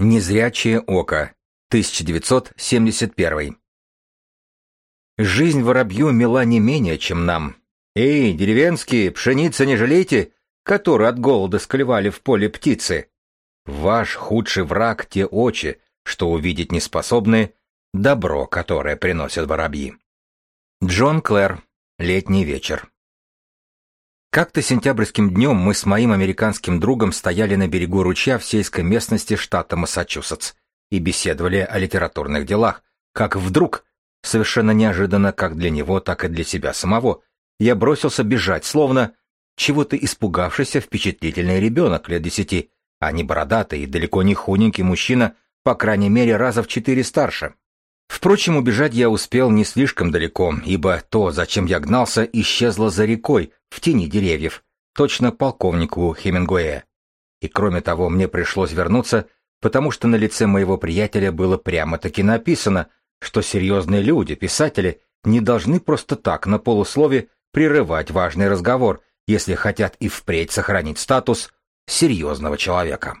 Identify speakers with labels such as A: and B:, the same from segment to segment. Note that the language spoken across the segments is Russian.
A: Незрячее око. 1971. Жизнь воробью мила не менее, чем нам. Эй, деревенские, пшеницы не жалейте, которые от голода склевали в поле птицы. Ваш худший враг — те очи, что увидеть не способны, добро, которое приносят воробьи. Джон Клэр. Летний вечер. Как-то сентябрьским днем мы с моим американским другом стояли на берегу ручья в сельской местности штата Массачусетс и беседовали о литературных делах, как вдруг, совершенно неожиданно как для него, так и для себя самого, я бросился бежать, словно чего-то испугавшийся впечатлительный ребенок лет десяти, а не бородатый и далеко не худенький мужчина, по крайней мере, раза в четыре старше. Впрочем, убежать я успел не слишком далеко, ибо то, зачем я гнался, исчезло за рекой, в тени деревьев, точно полковнику Хемингуэя. И кроме того, мне пришлось вернуться, потому что на лице моего приятеля было прямо-таки написано, что серьезные люди, писатели, не должны просто так на полуслове прерывать важный разговор, если хотят и впредь сохранить статус серьезного человека.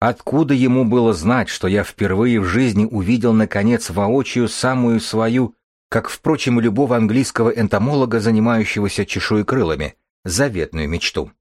A: Откуда ему было знать, что я впервые в жизни увидел, наконец, воочию самую свою, как, впрочем, и любого английского энтомолога, занимающегося чешуекрылами, заветную мечту?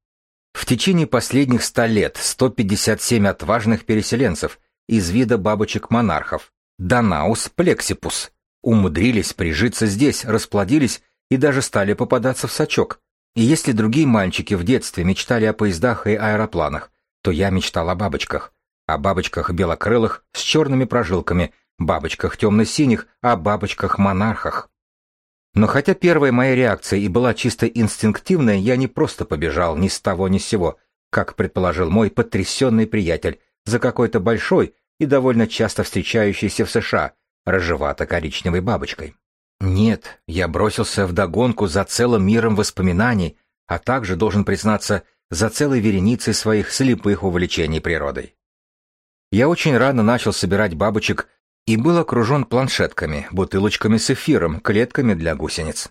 A: В течение последних ста лет 157 отважных переселенцев из вида бабочек-монархов, Данаус плексипус, умудрились прижиться здесь, расплодились и даже стали попадаться в сачок. И если другие мальчики в детстве мечтали о поездах и аэропланах, то я мечтал о бабочках. О бабочках белокрылых с черными прожилками, бабочках темно-синих, о бабочках-монархах. Но хотя первая моя реакция и была чисто инстинктивная, я не просто побежал ни с того ни с сего, как предположил мой потрясенный приятель, за какой-то большой и довольно часто встречающейся в США рыжевато-коричневой бабочкой. Нет, я бросился в догонку за целым миром воспоминаний, а также, должен признаться, за целой вереницей своих слепых увлечений природой. Я очень рано начал собирать бабочек и был окружен планшетками, бутылочками с эфиром, клетками для гусениц.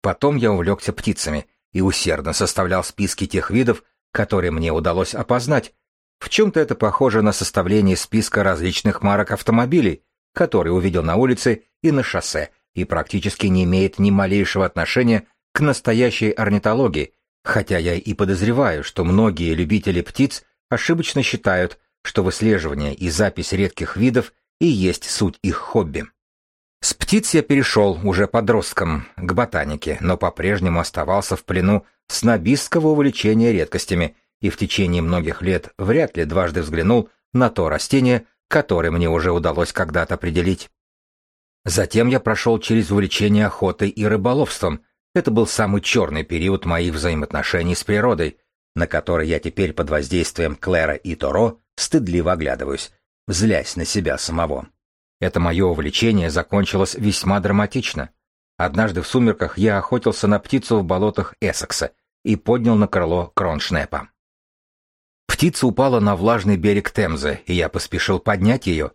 A: Потом я увлекся птицами и усердно составлял списки тех видов, которые мне удалось опознать. В чем-то это похоже на составление списка различных марок автомобилей, которые увидел на улице и на шоссе, и практически не имеет ни малейшего отношения к настоящей орнитологии, Хотя я и подозреваю, что многие любители птиц ошибочно считают, что выслеживание и запись редких видов и есть суть их хобби. С птиц я перешел уже подростком к ботанике, но по-прежнему оставался в плену снобистского увлечения редкостями и в течение многих лет вряд ли дважды взглянул на то растение, которое мне уже удалось когда-то определить. Затем я прошел через увлечение охотой и рыболовством, это был самый черный период моих взаимоотношений с природой, на который я теперь под воздействием Клэра и Торо стыдливо оглядываюсь, злясь на себя самого. Это мое увлечение закончилось весьма драматично. Однажды в сумерках я охотился на птицу в болотах Эссекса и поднял на крыло кроншнепа. Птица упала на влажный берег Темзы, и я поспешил поднять ее.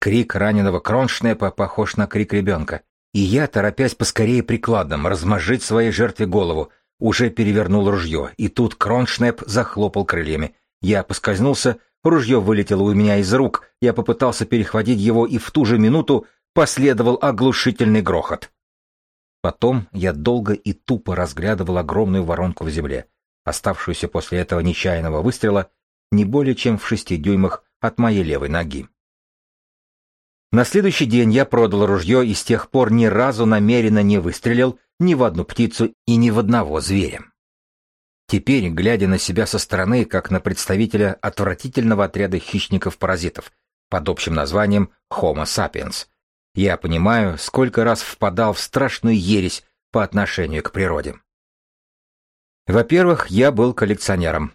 A: Крик раненого кроншнепа похож на крик ребенка. И я, торопясь поскорее прикладом размозжить своей жертве голову, уже перевернул ружье, и тут Кроншнеп захлопал крыльями. Я поскользнулся, ружье вылетело у меня из рук, я попытался перехватить его, и в ту же минуту последовал оглушительный грохот. Потом я долго и тупо разглядывал огромную воронку в земле, оставшуюся после этого нечаянного выстрела не более чем в шести дюймах от моей левой ноги. На следующий день я продал ружье и с тех пор ни разу намеренно не выстрелил ни в одну птицу и ни в одного зверя. Теперь, глядя на себя со стороны, как на представителя отвратительного отряда хищников-паразитов под общим названием Homo sapiens, я понимаю, сколько раз впадал в страшную ересь по отношению к природе. Во-первых, я был коллекционером.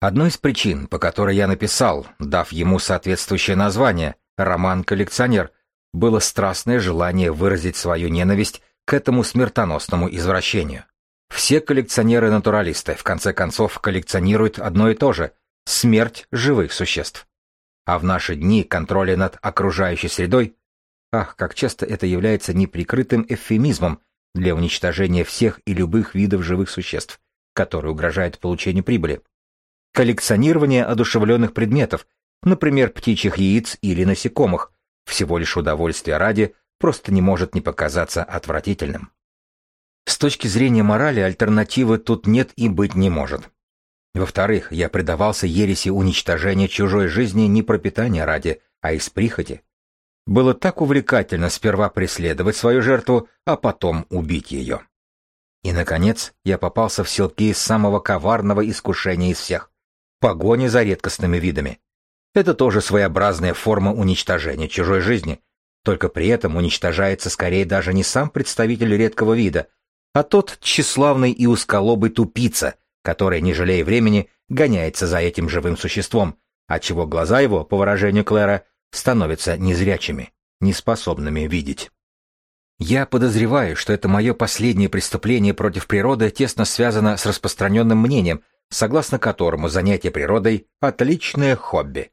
A: Одной из причин, по которой я написал, дав ему соответствующее название, роман-коллекционер, было страстное желание выразить свою ненависть к этому смертоносному извращению. Все коллекционеры-натуралисты, в конце концов, коллекционируют одно и то же – смерть живых существ. А в наши дни контроля над окружающей средой, ах, как часто это является неприкрытым эвфемизмом для уничтожения всех и любых видов живых существ, которые угрожают получению прибыли. Коллекционирование одушевленных предметов, например, птичьих яиц или насекомых, всего лишь удовольствия ради, просто не может не показаться отвратительным. С точки зрения морали альтернативы тут нет и быть не может. Во-вторых, я предавался ереси уничтожения чужой жизни не пропитания ради, а из прихоти. Было так увлекательно сперва преследовать свою жертву, а потом убить ее. И, наконец, я попался в селки самого коварного искушения из всех — погони за редкостными видами. Это тоже своеобразная форма уничтожения чужой жизни, только при этом уничтожается скорее даже не сам представитель редкого вида, а тот тщеславный и узколобый тупица, который, не жалея времени, гоняется за этим живым существом, отчего глаза его, по выражению Клэра, становятся незрячими, неспособными видеть. Я подозреваю, что это мое последнее преступление против природы тесно связано с распространенным мнением, согласно которому занятие природой – отличное хобби.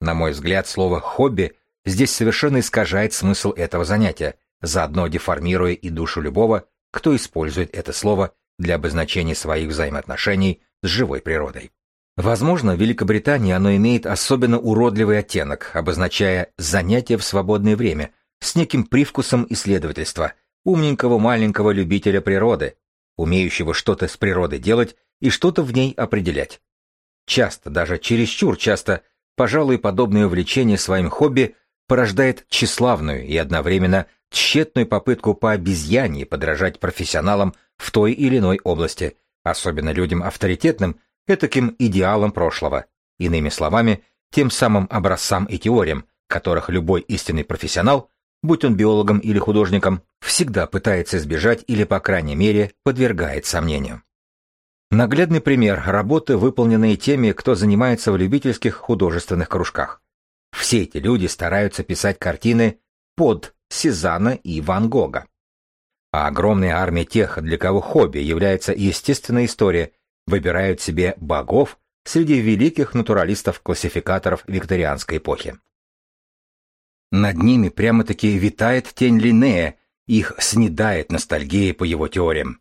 A: На мой взгляд, слово «хобби» здесь совершенно искажает смысл этого занятия, заодно деформируя и душу любого, кто использует это слово для обозначения своих взаимоотношений с живой природой. Возможно, в Великобритании оно имеет особенно уродливый оттенок, обозначая занятие в свободное время с неким привкусом исследовательства, умненького маленького любителя природы, умеющего что-то с природой делать и что-то в ней определять. Часто, даже чересчур часто, пожалуй, подобное увлечение своим хобби порождает тщеславную и одновременно тщетную попытку по обезьяне подражать профессионалам в той или иной области, особенно людям авторитетным, этаким идеалам прошлого, иными словами, тем самым образцам и теориям, которых любой истинный профессионал, будь он биологом или художником, всегда пытается избежать или, по крайней мере, подвергает сомнению. Наглядный пример – работы, выполненные теми, кто занимается в любительских художественных кружках. Все эти люди стараются писать картины под Сезанна и Ван Гога. А огромная армия тех, для кого хобби является естественной историей, выбирают себе богов среди великих натуралистов-классификаторов викторианской эпохи. Над ними прямо-таки витает тень Линнея, их снедает ностальгия по его теориям.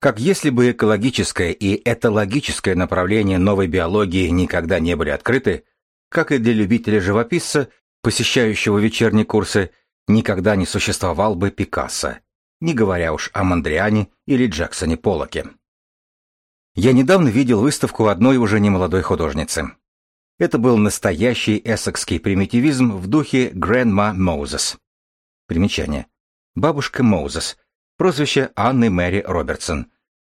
A: Как если бы экологическое и этологическое направления новой биологии никогда не были открыты, как и для любителя живописца, посещающего вечерние курсы, никогда не существовал бы Пикассо, не говоря уж о Мандриане или Джексоне Поллоке. Я недавно видел выставку одной уже немолодой художницы. Это был настоящий эссекский примитивизм в духе Grandma Moses. Примечание. Бабушка Моузес. Прозвище Анны Мэри Робертсон.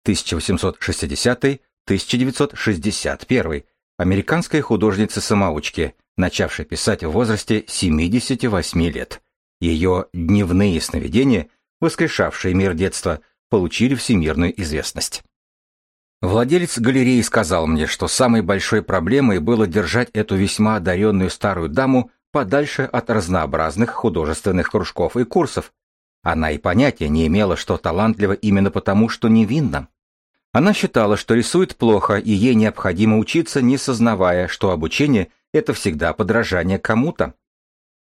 A: 1860-1961. Американская художница-самоучка, начавшая писать в возрасте 78 лет. Ее дневные сновидения, воскрешавшие мир детства, получили всемирную известность. Владелец галереи сказал мне, что самой большой проблемой было держать эту весьма одаренную старую даму подальше от разнообразных художественных кружков и курсов. Она и понятия не имела, что талантлива именно потому, что невинна. Она считала, что рисует плохо, и ей необходимо учиться, не сознавая, что обучение — это всегда подражание кому-то.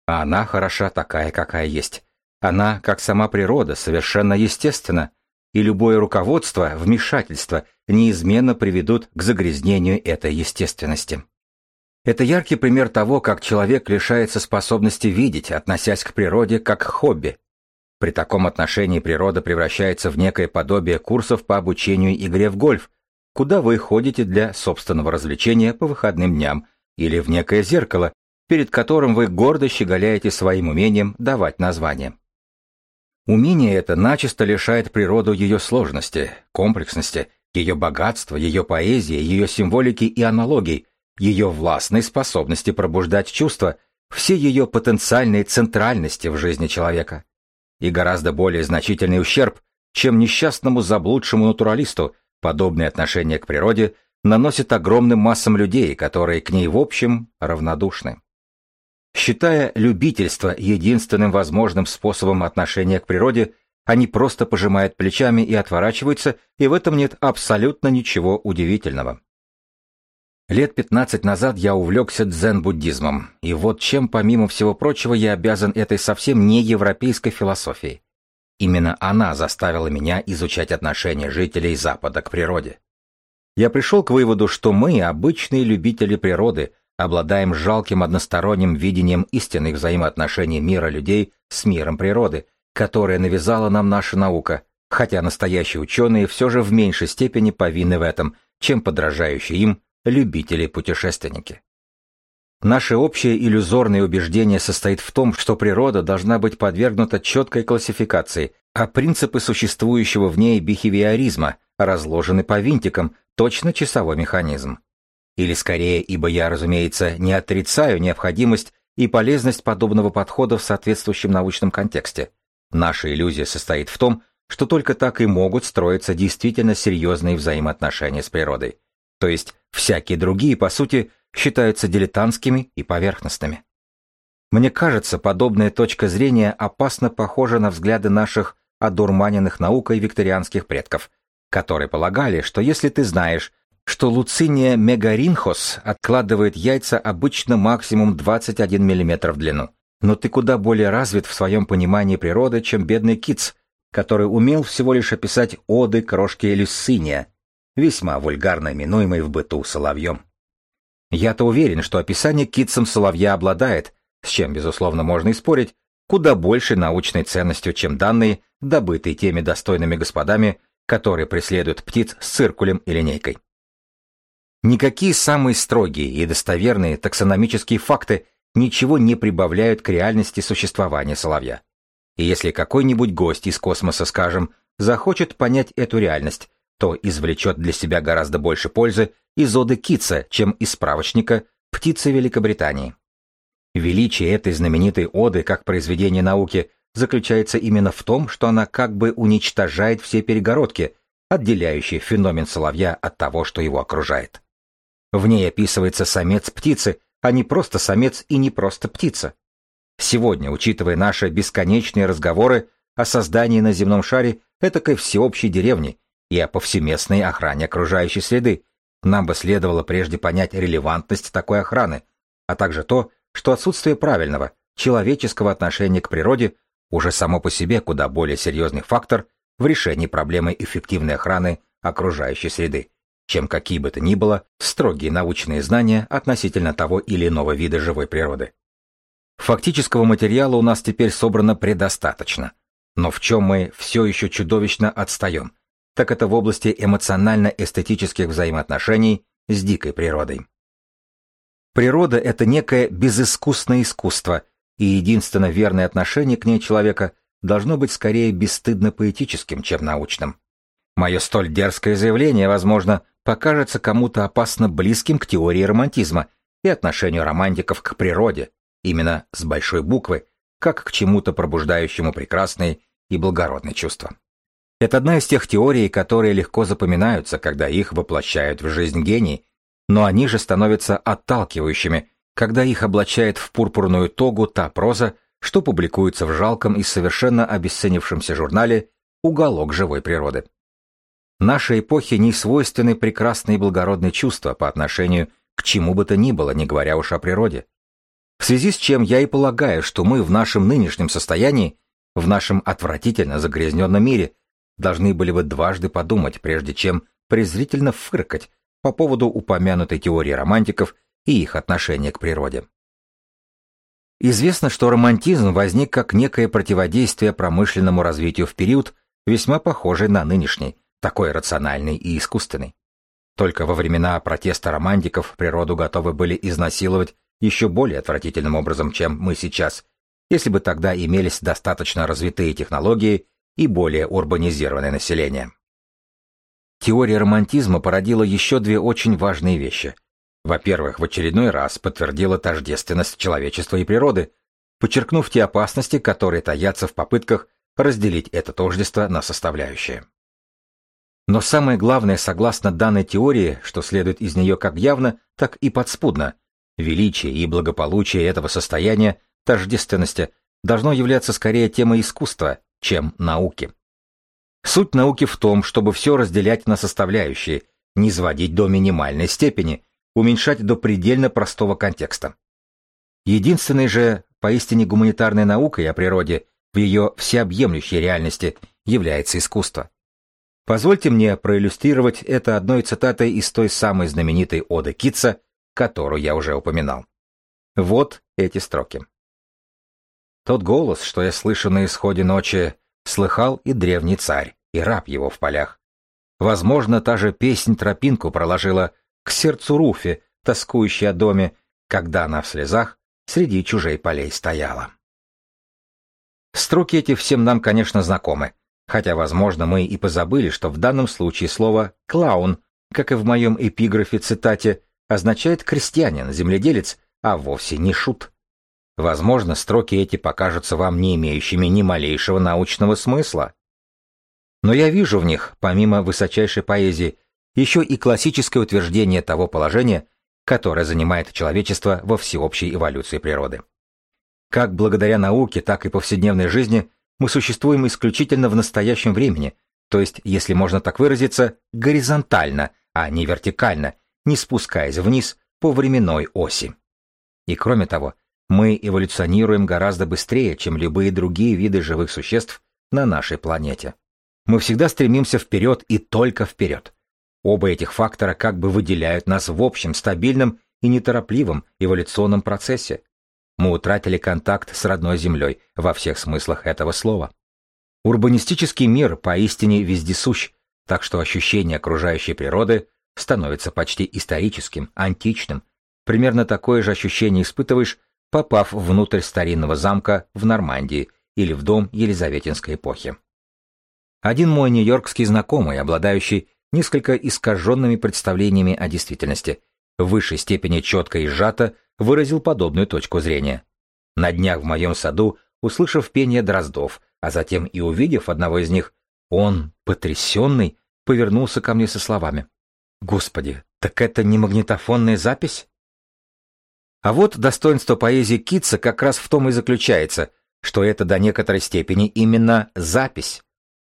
A: А она хороша такая, какая есть. Она, как сама природа, совершенно естественна, и любое руководство, вмешательство неизменно приведут к загрязнению этой естественности. Это яркий пример того, как человек лишается способности видеть, относясь к природе как к хобби. При таком отношении природа превращается в некое подобие курсов по обучению игре в гольф, куда вы ходите для собственного развлечения по выходным дням, или в некое зеркало, перед которым вы гордо щеголяете своим умением давать название. Умение это начисто лишает природу ее сложности, комплексности ее богатство, ее поэзии, ее символики и аналогий, ее властной способности пробуждать чувства, все ее потенциальной центральности в жизни человека. И гораздо более значительный ущерб, чем несчастному заблудшему натуралисту, подобное отношение к природе наносит огромным массам людей, которые к ней в общем равнодушны. Считая любительство единственным возможным способом отношения к природе, они просто пожимают плечами и отворачиваются, и в этом нет абсолютно ничего удивительного. Лет 15 назад я увлекся дзен-буддизмом, и вот чем, помимо всего прочего, я обязан этой совсем не европейской философии. Именно она заставила меня изучать отношение жителей Запада к природе. я пришел к выводу, что мы, обычные любители природы, обладаем жалким односторонним видением истинных взаимоотношений мира людей с миром природы, которое навязала нам наша наука, хотя настоящие ученые все же в меньшей степени повинны в этом, чем подражающие им любители-путешественники. Наше общее иллюзорное убеждение состоит в том, что природа должна быть подвергнута четкой классификации, а принципы существующего в ней бихевиоризма разложены по винтикам, точно часовой механизм. Или скорее, ибо я, разумеется, не отрицаю необходимость и полезность подобного подхода в соответствующем научном контексте. Наша иллюзия состоит в том, что только так и могут строиться действительно серьезные взаимоотношения с природой. То есть всякие другие, по сути, считаются дилетантскими и поверхностными. Мне кажется, подобная точка зрения опасно похожа на взгляды наших одурманенных наукой викторианских предков, которые полагали, что если ты знаешь, что луциния мегаринхос откладывает яйца обычно максимум 21 мм в длину, но ты куда более развит в своем понимании природы, чем бедный Китс, который умел всего лишь описать оды крошки Люциния, весьма вульгарно именуемой в быту соловьем. Я-то уверен, что описание китцем соловья обладает, с чем, безусловно, можно и спорить, куда большей научной ценностью, чем данные, добытые теми достойными господами, которые преследуют птиц с циркулем и линейкой. Никакие самые строгие и достоверные таксономические факты ничего не прибавляют к реальности существования соловья. И если какой-нибудь гость из космоса, скажем, захочет понять эту реальность, то извлечет для себя гораздо больше пользы из оды Китса, чем из справочника «Птицы Великобритании». Величие этой знаменитой оды как произведения науки заключается именно в том, что она как бы уничтожает все перегородки, отделяющие феномен соловья от того, что его окружает. В ней описывается самец птицы, а не просто самец и не просто птица. Сегодня, учитывая наши бесконечные разговоры о создании на земном шаре этакой всеобщей деревни, и о повсеместной охране окружающей среды. Нам бы следовало прежде понять релевантность такой охраны, а также то, что отсутствие правильного, человеческого отношения к природе уже само по себе куда более серьезный фактор в решении проблемы эффективной охраны окружающей среды, чем какие бы то ни было строгие научные знания относительно того или иного вида живой природы. Фактического материала у нас теперь собрано предостаточно, но в чем мы все еще чудовищно отстаем – так это в области эмоционально-эстетических взаимоотношений с дикой природой. Природа — это некое безыскусное искусство, и единственно верное отношение к ней человека должно быть скорее бесстыдно-поэтическим, чем научным. Мое столь дерзкое заявление, возможно, покажется кому-то опасно близким к теории романтизма и отношению романтиков к природе, именно с большой буквы, как к чему-то пробуждающему прекрасные и благородные чувства. Это одна из тех теорий, которые легко запоминаются, когда их воплощают в жизнь гений, но они же становятся отталкивающими, когда их облачает в пурпурную тогу та проза, что публикуется в жалком и совершенно обесценившемся журнале «Уголок живой природы». Нашей эпохе не свойственны прекрасные и благородные чувства по отношению к чему бы то ни было, не говоря уж о природе. В связи с чем я и полагаю, что мы в нашем нынешнем состоянии, в нашем отвратительно загрязненном мире, должны были бы дважды подумать, прежде чем презрительно фыркать по поводу упомянутой теории романтиков и их отношения к природе. Известно, что романтизм возник как некое противодействие промышленному развитию в период, весьма похожий на нынешний, такой рациональный и искусственный. Только во времена протеста романтиков природу готовы были изнасиловать еще более отвратительным образом, чем мы сейчас, если бы тогда имелись достаточно развитые технологии и более урбанизированное население. Теория романтизма породила еще две очень важные вещи. Во-первых, в очередной раз подтвердила тождественность человечества и природы, подчеркнув те опасности, которые таятся в попытках разделить это тождество на составляющие. Но самое главное, согласно данной теории, что следует из нее как явно, так и подспудно, величие и благополучие этого состояния, тождественности, должно являться скорее темой искусства, чем науки. Суть науки в том, чтобы все разделять на составляющие, не сводить до минимальной степени, уменьшать до предельно простого контекста. Единственной же поистине гуманитарной наукой о природе в ее всеобъемлющей реальности является искусство. Позвольте мне проиллюстрировать это одной цитатой из той самой знаменитой оды Китса, которую я уже упоминал. Вот эти строки. Тот голос, что я слышу на исходе ночи, слыхал и древний царь, и раб его в полях. Возможно, та же песнь тропинку проложила к сердцу Руфи, тоскующей о доме, когда она в слезах среди чужей полей стояла. Строки эти всем нам, конечно, знакомы, хотя, возможно, мы и позабыли, что в данном случае слово «клаун», как и в моем эпиграфе-цитате, означает «крестьянин», «земледелец», а вовсе не «шут». Возможно, строки эти покажутся вам не имеющими ни малейшего научного смысла. Но я вижу в них, помимо высочайшей поэзии, еще и классическое утверждение того положения, которое занимает человечество во всеобщей эволюции природы. Как благодаря науке, так и повседневной жизни мы существуем исключительно в настоящем времени, то есть, если можно так выразиться, горизонтально, а не вертикально, не спускаясь вниз по временной оси. И кроме того, мы эволюционируем гораздо быстрее, чем любые другие виды живых существ на нашей планете. Мы всегда стремимся вперед и только вперед. Оба этих фактора как бы выделяют нас в общем стабильном и неторопливом эволюционном процессе. Мы утратили контакт с родной землей во всех смыслах этого слова. Урбанистический мир поистине вездесущ, так что ощущение окружающей природы становится почти историческим, античным. Примерно такое же ощущение испытываешь, попав внутрь старинного замка в Нормандии или в дом Елизаветинской эпохи. Один мой нью-йоркский знакомый, обладающий несколько искаженными представлениями о действительности, в высшей степени четко и сжато выразил подобную точку зрения. На днях в моем саду, услышав пение дроздов, а затем и увидев одного из них, он, потрясенный, повернулся ко мне со словами. «Господи, так это не магнитофонная запись?» А вот достоинство поэзии Китса как раз в том и заключается, что это до некоторой степени именно запись.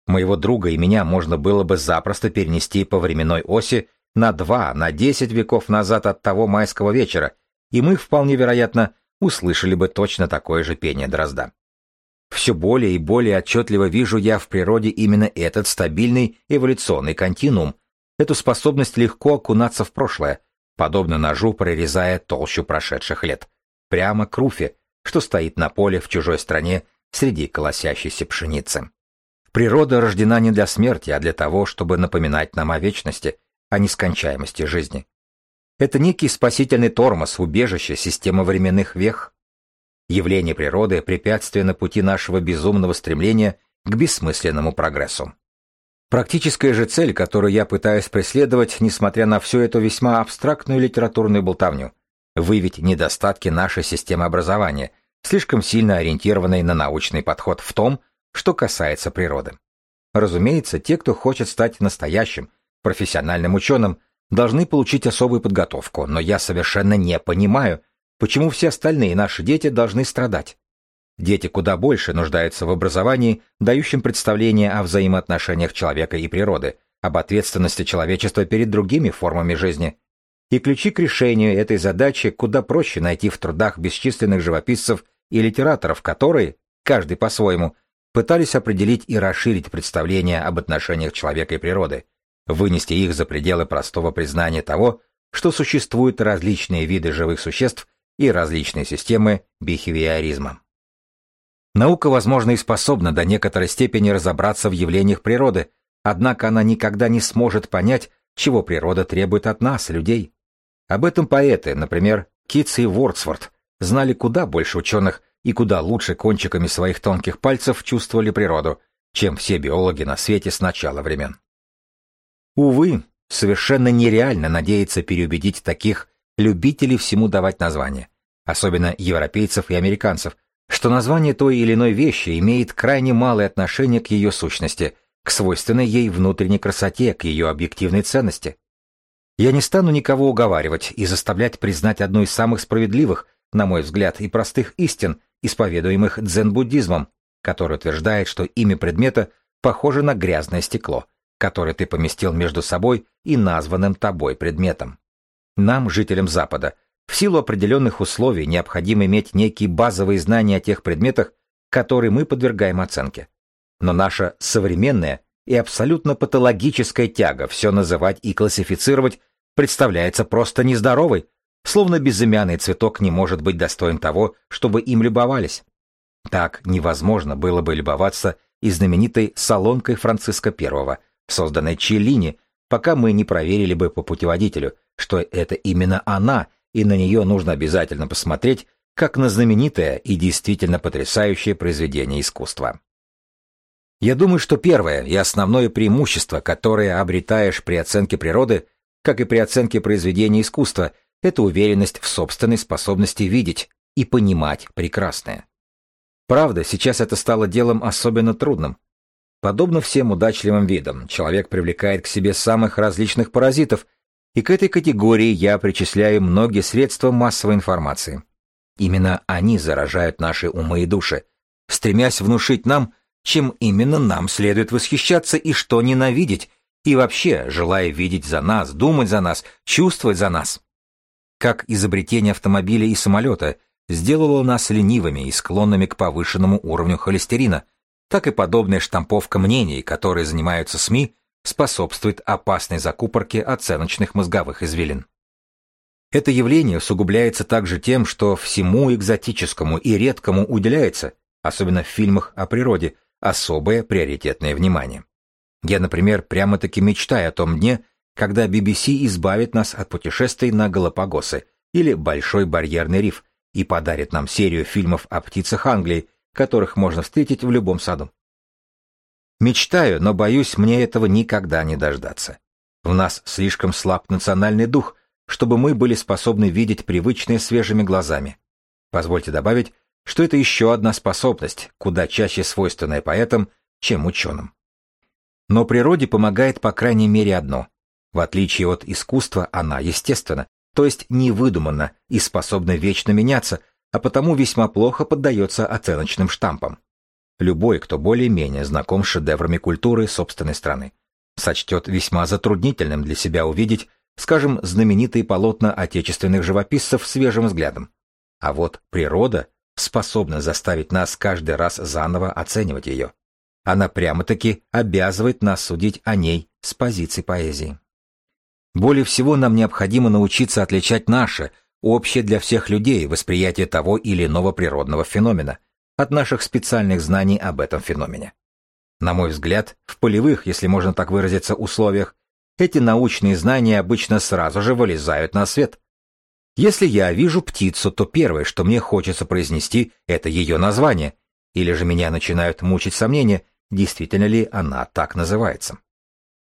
A: Моего друга и меня можно было бы запросто перенести по временной оси на два, на десять веков назад от того майского вечера, и мы, вполне вероятно, услышали бы точно такое же пение дрозда. Все более и более отчетливо вижу я в природе именно этот стабильный эволюционный континуум, эту способность легко окунаться в прошлое, подобно ножу прорезая толщу прошедших лет, прямо к руфе, что стоит на поле в чужой стране среди колосящейся пшеницы. Природа рождена не для смерти, а для того, чтобы напоминать нам о вечности, о нескончаемости жизни. Это некий спасительный тормоз, убежище, система временных вех. Явление природы – препятствие на пути нашего безумного стремления к бессмысленному прогрессу. Практическая же цель, которую я пытаюсь преследовать, несмотря на всю эту весьма абстрактную литературную болтовню, выявить недостатки нашей системы образования, слишком сильно ориентированной на научный подход в том, что касается природы. Разумеется, те, кто хочет стать настоящим, профессиональным ученым, должны получить особую подготовку, но я совершенно не понимаю, почему все остальные наши дети должны страдать. Дети куда больше нуждаются в образовании, дающем представление о взаимоотношениях человека и природы, об ответственности человечества перед другими формами жизни. И ключи к решению этой задачи куда проще найти в трудах бесчисленных живописцев и литераторов, которые, каждый по-своему, пытались определить и расширить представления об отношениях человека и природы, вынести их за пределы простого признания того, что существуют различные виды живых существ и различные системы бихевиоризма. Наука, возможно, и способна до некоторой степени разобраться в явлениях природы, однако она никогда не сможет понять, чего природа требует от нас, людей. Об этом поэты, например, Китс и Вордсворт, знали куда больше ученых, и куда лучше кончиками своих тонких пальцев чувствовали природу, чем все биологи на свете с начала времен. Увы, совершенно нереально надеяться переубедить таких любителей всему давать названия, особенно европейцев и американцев, что название той или иной вещи имеет крайне малое отношение к ее сущности, к свойственной ей внутренней красоте, к ее объективной ценности. Я не стану никого уговаривать и заставлять признать одну из самых справедливых, на мой взгляд, и простых истин, исповедуемых дзен-буддизмом, который утверждает, что имя предмета похоже на грязное стекло, которое ты поместил между собой и названным тобой предметом. Нам, жителям Запада, в силу определенных условий необходимо иметь некие базовые знания о тех предметах, которые мы подвергаем оценке. Но наша современная, и абсолютно патологическая тяга все называть и классифицировать представляется просто нездоровой, словно безымянный цветок не может быть достоин того, чтобы им любовались. Так невозможно было бы любоваться и знаменитой салонкой Франциска I, созданной Челлини, пока мы не проверили бы по путеводителю, что это именно она, и на нее нужно обязательно посмотреть, как на знаменитое и действительно потрясающее произведение искусства. Я думаю, что первое и основное преимущество, которое обретаешь при оценке природы, как и при оценке произведения искусства, это уверенность в собственной способности видеть и понимать прекрасное. Правда, сейчас это стало делом особенно трудным. Подобно всем удачливым видам, человек привлекает к себе самых различных паразитов, и к этой категории я причисляю многие средства массовой информации. Именно они заражают наши умы и души, стремясь внушить нам, чем именно нам следует восхищаться и что ненавидеть, и вообще желая видеть за нас, думать за нас, чувствовать за нас. Как изобретение автомобиля и самолета сделало нас ленивыми и склонными к повышенному уровню холестерина, так и подобная штамповка мнений, которые занимаются СМИ, способствует опасной закупорке оценочных мозговых извилин. Это явление усугубляется также тем, что всему экзотическому и редкому уделяется, особенно в фильмах о природе, особое приоритетное внимание. Я, например, прямо-таки мечтаю о том дне, когда BBC избавит нас от путешествий на Галапагосы или Большой барьерный риф и подарит нам серию фильмов о птицах Англии, которых можно встретить в любом саду. Мечтаю, но боюсь мне этого никогда не дождаться. В нас слишком слаб национальный дух, чтобы мы были способны видеть привычные свежими глазами. Позвольте добавить, что это еще одна способность, куда чаще свойственная поэтам, чем ученым. Но природе помогает по крайней мере одно. В отличие от искусства, она естественна, то есть не выдумана и способна вечно меняться, а потому весьма плохо поддается оценочным штампам. Любой, кто более-менее знаком с шедеврами культуры собственной страны, сочтет весьма затруднительным для себя увидеть, скажем, знаменитые полотна отечественных живописцев свежим взглядом. А вот природа способна заставить нас каждый раз заново оценивать ее. Она прямо-таки обязывает нас судить о ней с позиции поэзии. Более всего нам необходимо научиться отличать наше, общее для всех людей, восприятие того или иного природного феномена от наших специальных знаний об этом феномене. На мой взгляд, в полевых, если можно так выразиться, условиях, эти научные знания обычно сразу же вылезают на свет. Если я вижу птицу, то первое, что мне хочется произнести, это ее название, или же меня начинают мучить сомнения, действительно ли она так называется.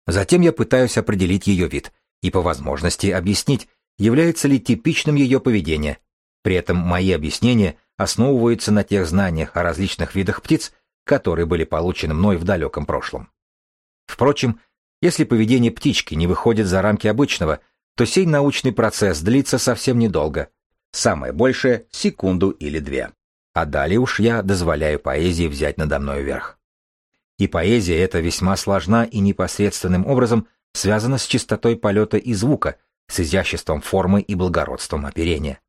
A: Затем я пытаюсь определить ее вид и по возможности объяснить, является ли типичным ее поведение. При этом мои объяснения основываются на тех знаниях о различных видах птиц, которые были получены мной в далеком прошлом. Впрочем, если поведение птички не выходит за рамки обычного, то сей научный процесс длится совсем недолго. Самое большее — секунду или две. А далее уж я дозволяю поэзии взять надо мной верх. И поэзия эта весьма сложна и непосредственным образом связана с чистотой полета и звука, с изяществом формы и благородством оперения.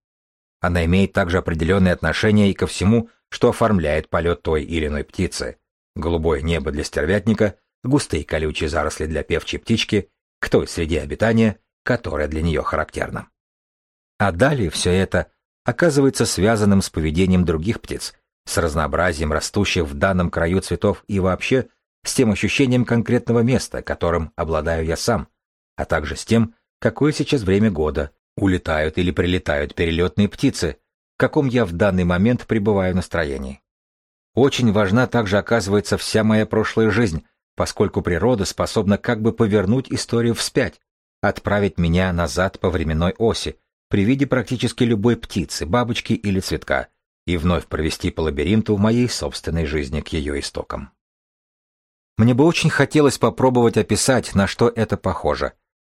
A: Она имеет также определенное отношение и ко всему, что оформляет полет той или иной птицы. Голубое небо для стервятника, густые колючие заросли для певчей птички, к той среде обитания, которая для нее характерна. А далее все это оказывается связанным с поведением других птиц, с разнообразием растущих в данном краю цветов и вообще с тем ощущением конкретного места, которым обладаю я сам, а также с тем, какое сейчас время года, улетают или прилетают перелетные птицы, в каком я в данный момент пребываю настроении. Очень важна также оказывается вся моя прошлая жизнь, поскольку природа способна как бы повернуть историю вспять, отправить меня назад по временной оси, при виде практически любой птицы, бабочки или цветка, и вновь провести по лабиринту моей собственной жизни к ее истокам. Мне бы очень хотелось попробовать описать, на что это похоже,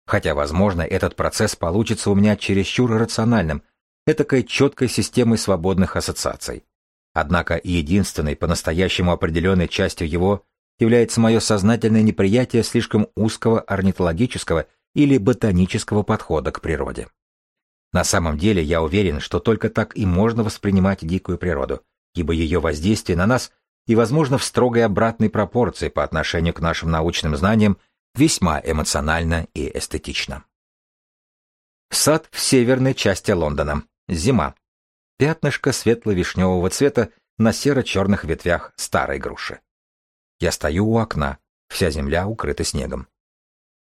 A: хотя, возможно, этот процесс получится у меня чересчур рациональным, этакой четкой системой свободных ассоциаций. Однако единственной по-настоящему определенной частью его является мое сознательное неприятие слишком узкого орнитологического или ботанического подхода к природе. На самом деле я уверен, что только так и можно воспринимать дикую природу, ибо ее воздействие на нас и, возможно, в строгой обратной пропорции по отношению к нашим научным знаниям, весьма эмоционально и эстетично. Сад в северной части Лондона. Зима. Пятнышко светло-вишневого цвета на серо-черных ветвях старой груши. Я стою у окна, вся земля укрыта снегом.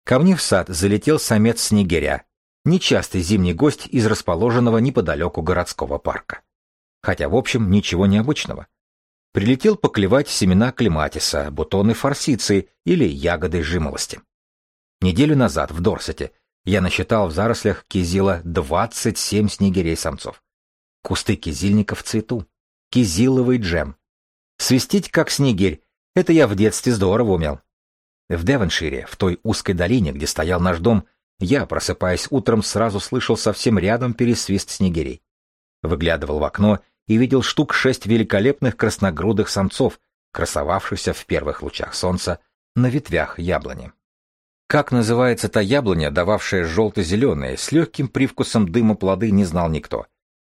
A: Ко мне в сад залетел самец снегиря, нечастый зимний гость из расположенного неподалеку городского парка. Хотя, в общем, ничего необычного. Прилетел поклевать семена клематиса, бутоны форсиции или ягоды жимолости. Неделю назад в Дорсете я насчитал в зарослях кизила 27 снегирей-самцов. Кусты кизильника в цвету. Кизиловый джем. Свистеть как снегирь — это я в детстве здорово умел. В Девоншире, в той узкой долине, где стоял наш дом, я, просыпаясь утром, сразу слышал совсем рядом пересвист снегирей. Выглядывал в окно и видел штук шесть великолепных красногрудых самцов, красовавшихся в первых лучах солнца на ветвях яблони. Как называется та яблоня, дававшая желто-зеленые, с легким привкусом дыма плоды, не знал никто.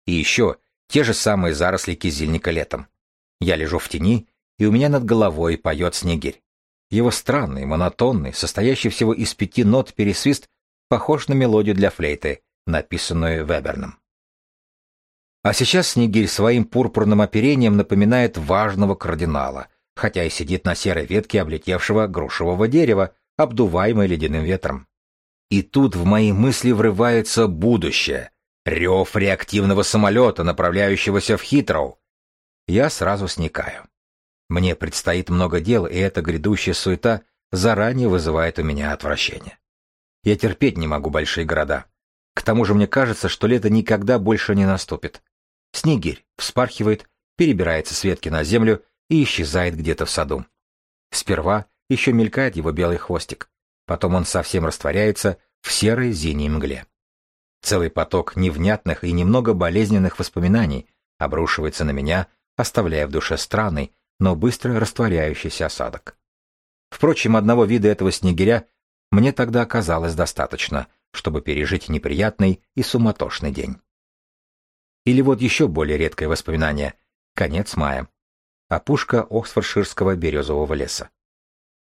A: И еще те же самые заросли кизильника летом. Я лежу в тени, и у меня над головой поет снегирь. Его странный, монотонный, состоящий всего из пяти нот пересвист похож на мелодию для флейты, написанную Веберном. А сейчас Снегирь своим пурпурным оперением напоминает важного кардинала, хотя и сидит на серой ветке облетевшего грушевого дерева, обдуваемой ледяным ветром. И тут в мои мысли врывается будущее, рев реактивного самолета, направляющегося в Хитроу. Я сразу сникаю. Мне предстоит много дел, и эта грядущая суета заранее вызывает у меня отвращение. Я терпеть не могу большие города. К тому же мне кажется, что лето никогда больше не наступит. Снегирь вспархивает, перебирается с ветки на землю и исчезает где-то в саду. Сперва еще мелькает его белый хвостик, потом он совсем растворяется в серой зимней мгле. Целый поток невнятных и немного болезненных воспоминаний обрушивается на меня, оставляя в душе странный, но быстро растворяющийся осадок. Впрочем, одного вида этого снегиря мне тогда оказалось достаточно, чтобы пережить неприятный и суматошный день. Или вот еще более редкое воспоминание. Конец мая. Опушка Оксфордширского березового леса.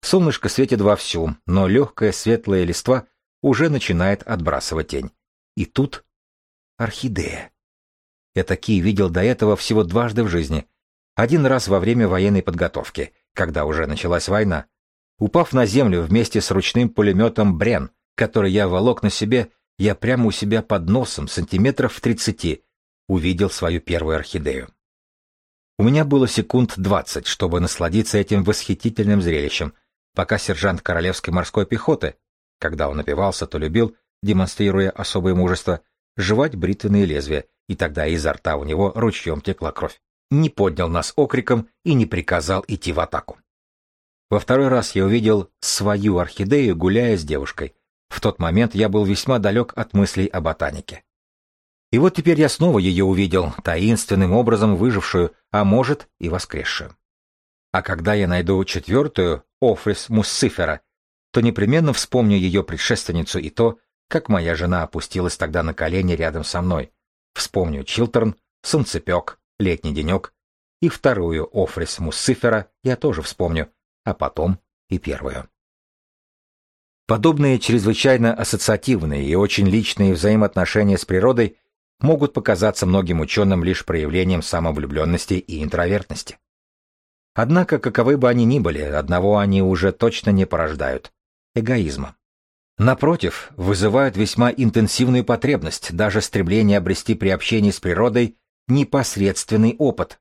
A: Солнышко светит вовсю, но легкая светлая листва уже начинает отбрасывать тень. И тут орхидея. Я такие видел до этого всего дважды в жизни. Один раз во время военной подготовки, когда уже началась война, Упав на землю вместе с ручным пулеметом «Брен», который я волок на себе, я прямо у себя под носом, сантиметров в тридцати, увидел свою первую орхидею. У меня было секунд двадцать, чтобы насладиться этим восхитительным зрелищем, пока сержант Королевской морской пехоты, когда он напивался, то любил, демонстрируя особое мужество, жевать бритвенные лезвия, и тогда изо рта у него ручьем текла кровь, не поднял нас окриком и не приказал идти в атаку. Во второй раз я увидел свою орхидею, гуляя с девушкой. В тот момент я был весьма далек от мыслей о ботанике. И вот теперь я снова ее увидел, таинственным образом выжившую, а может и воскресшую. А когда я найду четвертую, Офрис Муссифера, то непременно вспомню ее предшественницу и то, как моя жена опустилась тогда на колени рядом со мной. Вспомню Чилтерн, Солнцепек, Летний денек. И вторую Офрис Муссифера я тоже вспомню, а потом и первую. Подобные чрезвычайно ассоциативные и очень личные взаимоотношения с природой могут показаться многим ученым лишь проявлением самовлюбленности и интровертности. Однако, каковы бы они ни были, одного они уже точно не порождают – эгоизма. Напротив, вызывают весьма интенсивную потребность, даже стремление обрести при общении с природой непосредственный опыт,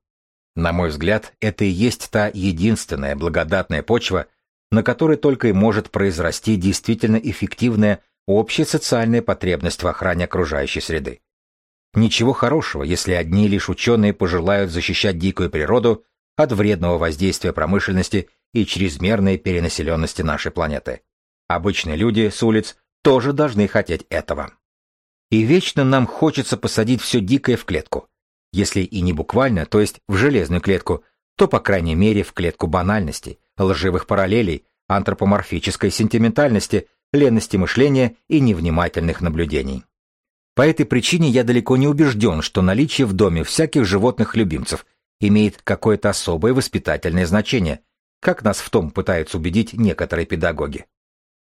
A: на мой взгляд, это и есть та единственная благодатная почва, на которой только и может произрасти действительно эффективная общая социальная потребность в охране окружающей среды. Ничего хорошего, если одни лишь ученые пожелают защищать дикую природу от вредного воздействия промышленности и чрезмерной перенаселенности нашей планеты. Обычные люди с улиц тоже должны хотеть этого. И вечно нам хочется посадить все дикое в клетку – если и не буквально, то есть в железную клетку, то, по крайней мере, в клетку банальностей, лживых параллелей, антропоморфической сентиментальности, ленности мышления и невнимательных наблюдений. По этой причине я далеко не убежден, что наличие в доме всяких животных-любимцев имеет какое-то особое воспитательное значение, как нас в том пытаются убедить некоторые педагоги.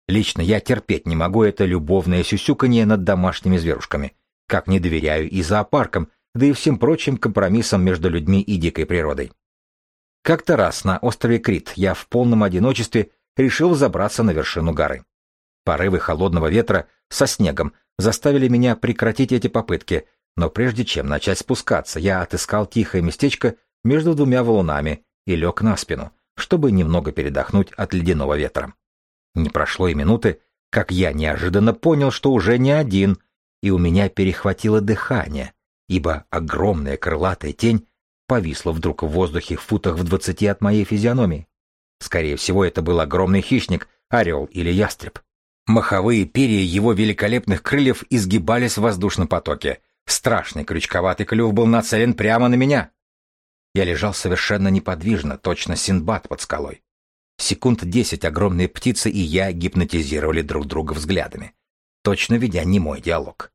A: Лично я терпеть не могу это любовное сюсюканье над домашними зверушками, как не доверяю и зоопаркам, да и всем прочим компромиссам между людьми и дикой природой. Как-то раз на острове Крит я в полном одиночестве решил забраться на вершину горы. Порывы холодного ветра со снегом заставили меня прекратить эти попытки, но прежде чем начать спускаться, я отыскал тихое местечко между двумя валунами и лег на спину, чтобы немного передохнуть от ледяного ветра. Не прошло и минуты, как я неожиданно понял, что уже не один, и у меня перехватило дыхание, ибо огромная крылатая тень повисла вдруг в воздухе в футах в двадцати от моей физиономии. Скорее всего, это был огромный хищник, орел или ястреб. Маховые перья его великолепных крыльев изгибались в воздушном потоке. Страшный крючковатый клюв был нацелен прямо на меня. Я лежал совершенно неподвижно, точно Синдбад под скалой. Секунд десять огромные птицы и я гипнотизировали друг друга взглядами, точно ведя немой диалог.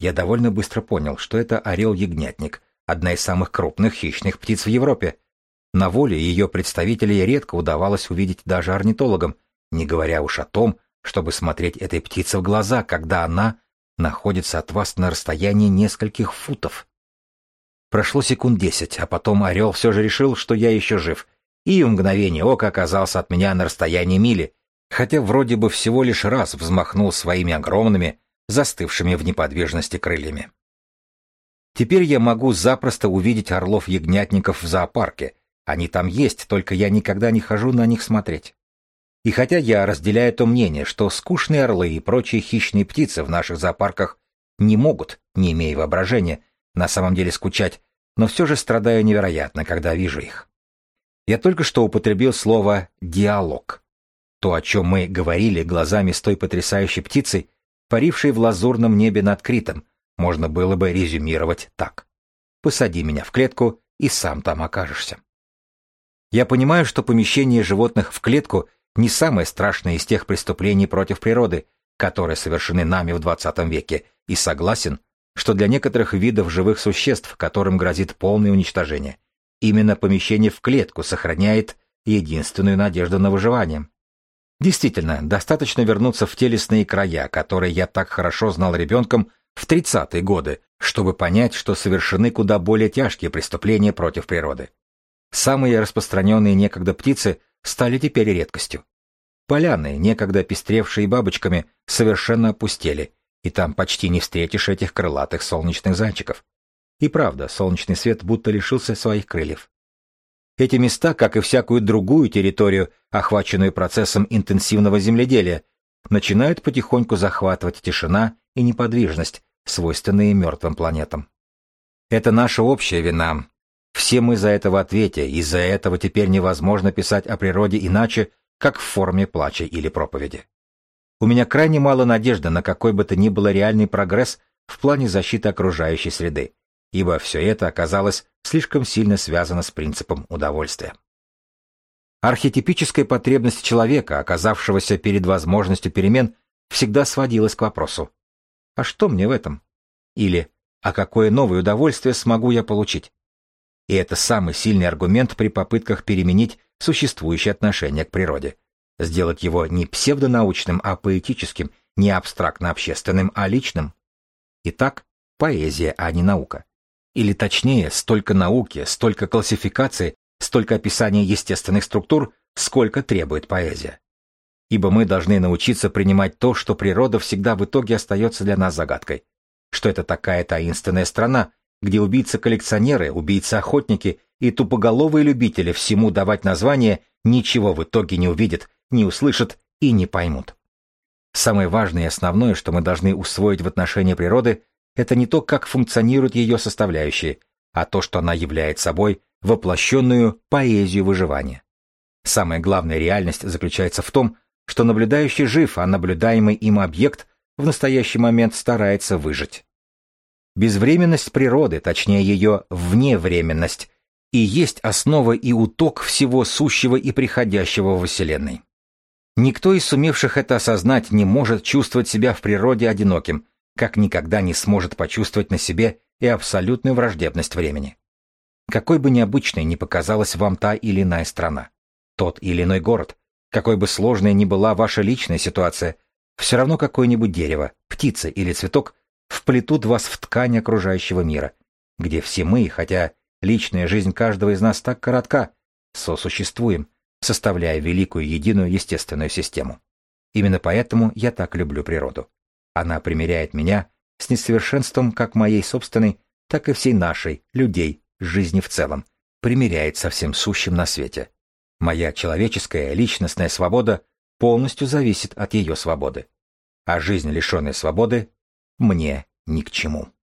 A: Я довольно быстро понял, что это орел-ягнятник, одна из самых крупных хищных птиц в Европе. На воле ее представителей редко удавалось увидеть даже орнитологам, не говоря уж о том, чтобы смотреть этой птице в глаза, когда она находится от вас на расстоянии нескольких футов. Прошло секунд десять, а потом орел все же решил, что я еще жив, и в мгновение ока оказался от меня на расстоянии мили, хотя вроде бы всего лишь раз взмахнул своими огромными, застывшими в неподвижности крыльями. Теперь я могу запросто увидеть орлов-ягнятников в зоопарке. Они там есть, только я никогда не хожу на них смотреть. И хотя я разделяю то мнение, что скучные орлы и прочие хищные птицы в наших зоопарках не могут, не имея воображения, на самом деле скучать, но все же страдаю невероятно, когда вижу их. Я только что употребил слово «диалог». То, о чем мы говорили глазами с той потрясающей птицей, парившей в лазурном небе над Критом, можно было бы резюмировать так. Посади меня в клетку, и сам там окажешься. Я понимаю, что помещение животных в клетку не самое страшное из тех преступлений против природы, которые совершены нами в 20 веке, и согласен, что для некоторых видов живых существ, которым грозит полное уничтожение, именно помещение в клетку сохраняет единственную надежду на выживание. Действительно, достаточно вернуться в те лесные края, которые я так хорошо знал ребенком в 30-е годы, чтобы понять, что совершены куда более тяжкие преступления против природы. Самые распространенные некогда птицы стали теперь редкостью. Поляны, некогда пестревшие бабочками, совершенно опустели, и там почти не встретишь этих крылатых солнечных зайчиков. И правда, солнечный свет будто лишился своих крыльев. Эти места, как и всякую другую территорию, охваченную процессом интенсивного земледелия, начинают потихоньку захватывать тишина и неподвижность, свойственные мертвым планетам. Это наша общая вина. Все мы за это в ответе, из-за этого теперь невозможно писать о природе иначе, как в форме плача или проповеди. У меня крайне мало надежды на какой бы то ни было реальный прогресс в плане защиты окружающей среды, ибо все это оказалось слишком сильно связано с принципом удовольствия. Архетипическая потребность человека, оказавшегося перед возможностью перемен, всегда сводилась к вопросу а что мне в этом? Или а какое новое удовольствие смогу я получить? И это самый сильный аргумент при попытках переменить существующее отношение к природе. Сделать его не псевдонаучным, а поэтическим, не абстрактно-общественным, а личным. Итак, поэзия, а не наука. Или точнее, столько науки, столько классификации, столько описания естественных структур, сколько требует поэзия ибо мы должны научиться принимать то, что природа всегда в итоге остается для нас загадкой. Что это такая таинственная страна, где убийцы-коллекционеры, убийцы-охотники и тупоголовые любители всему давать название ничего в итоге не увидят, не услышат и не поймут. Самое важное и основное, что мы должны усвоить в отношении природы, это не то, как функционируют ее составляющие, а то, что она является собой воплощенную поэзию выживания. Самая главная реальность заключается в том, что наблюдающий жив, а наблюдаемый им объект в настоящий момент старается выжить. Безвременность природы, точнее ее вневременность, и есть основа и уток всего сущего и приходящего во Вселенной. Никто из сумевших это осознать не может чувствовать себя в природе одиноким, как никогда не сможет почувствовать на себе и абсолютную враждебность времени. какой бы необычной ни показалась вам та или иная страна, тот или иной город, какой бы сложной ни была ваша личная ситуация, все равно какое-нибудь дерево, птица или цветок вплетут вас в ткань окружающего мира, где все мы, хотя личная жизнь каждого из нас так коротка, сосуществуем, составляя великую единую естественную систему. Именно поэтому я так люблю природу. Она примиряет меня с несовершенством как моей собственной, так и всей нашей, людей, жизни в целом, примиряет со всем сущим на свете. Моя человеческая личностная свобода полностью зависит от ее свободы. А жизнь, лишенная свободы, мне ни к чему.